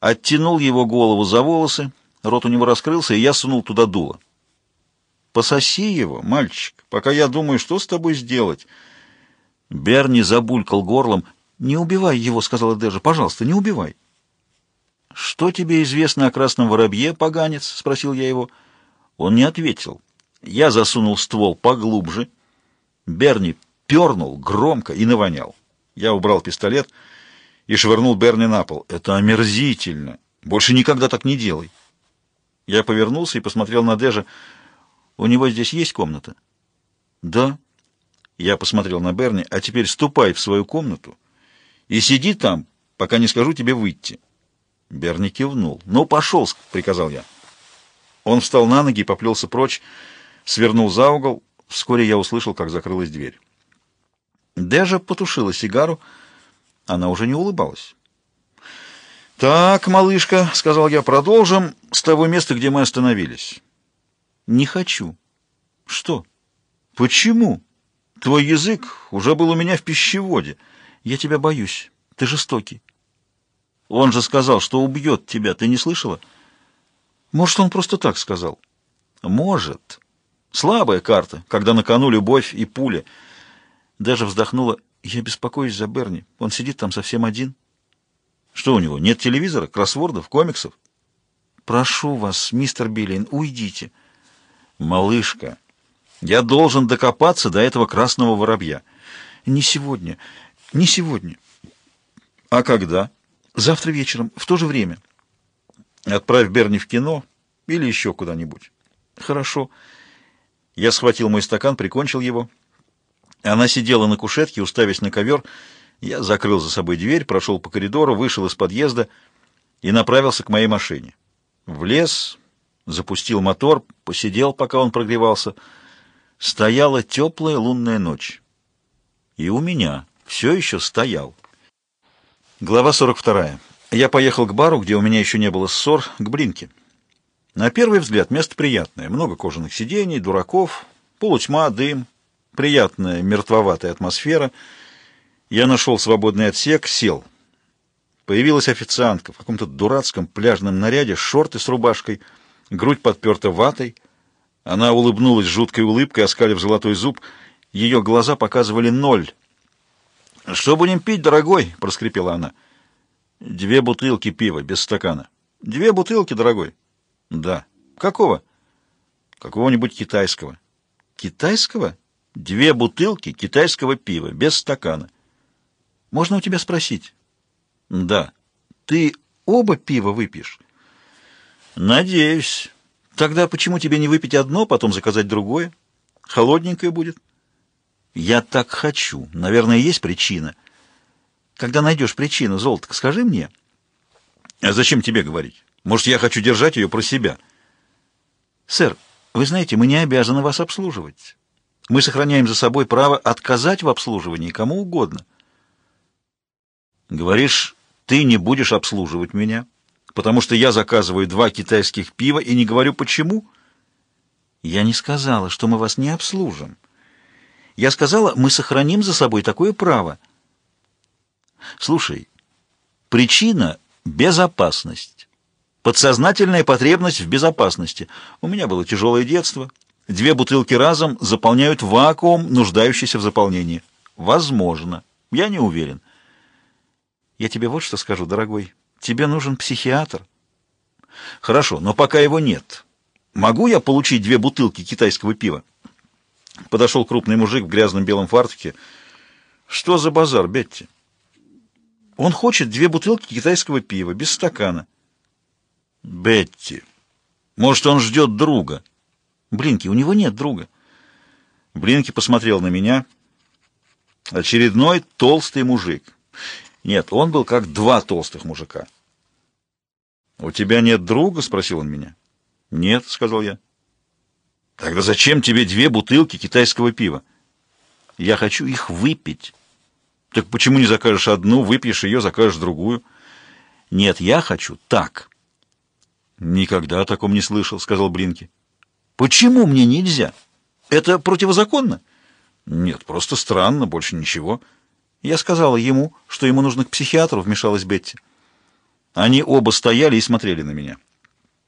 оттянул его голову за волосы, рот у него раскрылся, и я сунул туда дуло. «Пососи его, мальчик, пока я думаю, что с тобой сделать». Берни забулькал горлом. «Не убивай его», — сказала Дежа. «Пожалуйста, не убивай». «Что тебе известно о красном воробье, поганец?» — спросил я его. Он не ответил. Я засунул ствол поглубже. Берни пернул громко и навонял. Я убрал пистолет и швырнул Берни на пол. «Это омерзительно! Больше никогда так не делай!» Я повернулся и посмотрел на Дежа. «У него здесь есть комната?» «Да». Я посмотрел на Берни. «А теперь ступай в свою комнату и сиди там, пока не скажу тебе выйти». Берни кивнул. «Ну, пошел!» — приказал я. Он встал на ноги и поплелся прочь, свернул за угол. Вскоре я услышал, как закрылась дверь. Дежа потушила сигару. Она уже не улыбалась. «Так, малышка», — сказал я, — «продолжим с того места, где мы остановились». «Не хочу». «Что?» «Почему? Твой язык уже был у меня в пищеводе. Я тебя боюсь. Ты жестокий». «Он же сказал, что убьет тебя. Ты не слышала?» «Может, он просто так сказал?» «Может. Слабая карта, когда на кону любовь и пуля». Даже вздохнула. «Я беспокоюсь за Берни. Он сидит там совсем один». «Что у него, нет телевизора, кроссвордов, комиксов?» «Прошу вас, мистер Биллин, уйдите». «Малышка, я должен докопаться до этого красного воробья». «Не сегодня, не сегодня». «А когда?» «Завтра вечером, в то же время». «Отправь Берни в кино или еще куда-нибудь». «Хорошо». Я схватил мой стакан, прикончил его. Она сидела на кушетке, уставясь на ковер. Я закрыл за собой дверь, прошел по коридору, вышел из подъезда и направился к моей машине. Влез, запустил мотор, посидел, пока он прогревался. Стояла теплая лунная ночь. И у меня все еще стоял. Глава 42. Я поехал к бару, где у меня еще не было ссор, к Блинке. На первый взгляд место приятное. Много кожаных сидений, дураков, полутьма, дым, приятная мертвоватая атмосфера. Я нашел свободный отсек, сел. Появилась официантка в каком-то дурацком пляжном наряде, шорты с рубашкой, грудь подперта ватой. Она улыбнулась жуткой улыбкой, оскалив золотой зуб. Ее глаза показывали ноль. «Что будем пить, дорогой?» — проскрипела она. «Две бутылки пива, без стакана». «Две бутылки, дорогой?» «Да». «Какого?» «Какого-нибудь китайского». «Китайского?» Две бутылки китайского пива, без стакана. Можно у тебя спросить? Да. Ты оба пива выпьешь? Надеюсь. Тогда почему тебе не выпить одно, потом заказать другое? Холодненькое будет? Я так хочу. Наверное, есть причина. Когда найдешь причину, золотко, скажи мне. А зачем тебе говорить? Может, я хочу держать ее про себя? Сэр, вы знаете, мы не обязаны вас обслуживать. Мы сохраняем за собой право отказать в обслуживании кому угодно. Говоришь, ты не будешь обслуживать меня, потому что я заказываю два китайских пива и не говорю почему? Я не сказала, что мы вас не обслужим. Я сказала, мы сохраним за собой такое право. Слушай, причина — безопасность. Подсознательная потребность в безопасности. У меня было тяжелое детство — Две бутылки разом заполняют вакуум, нуждающийся в заполнении. Возможно. Я не уверен. Я тебе вот что скажу, дорогой. Тебе нужен психиатр. Хорошо, но пока его нет. Могу я получить две бутылки китайского пива? Подошел крупный мужик в грязном белом фартуке. Что за базар, Бетти? Он хочет две бутылки китайского пива, без стакана. Бетти, может, он ждет друга? Блинки, у него нет друга. Блинки посмотрел на меня. Очередной толстый мужик. Нет, он был как два толстых мужика. «У тебя нет друга?» — спросил он меня. «Нет», — сказал я. «Тогда зачем тебе две бутылки китайского пива?» «Я хочу их выпить». «Так почему не закажешь одну, выпьешь ее, закажешь другую?» «Нет, я хочу так». «Никогда о таком не слышал», — сказал Блинки. Почему мне нельзя? Это противозаконно? Нет, просто странно, больше ничего. Я сказала ему, что ему нужно к психиатру, вмешалась Бетти. Они оба стояли и смотрели на меня.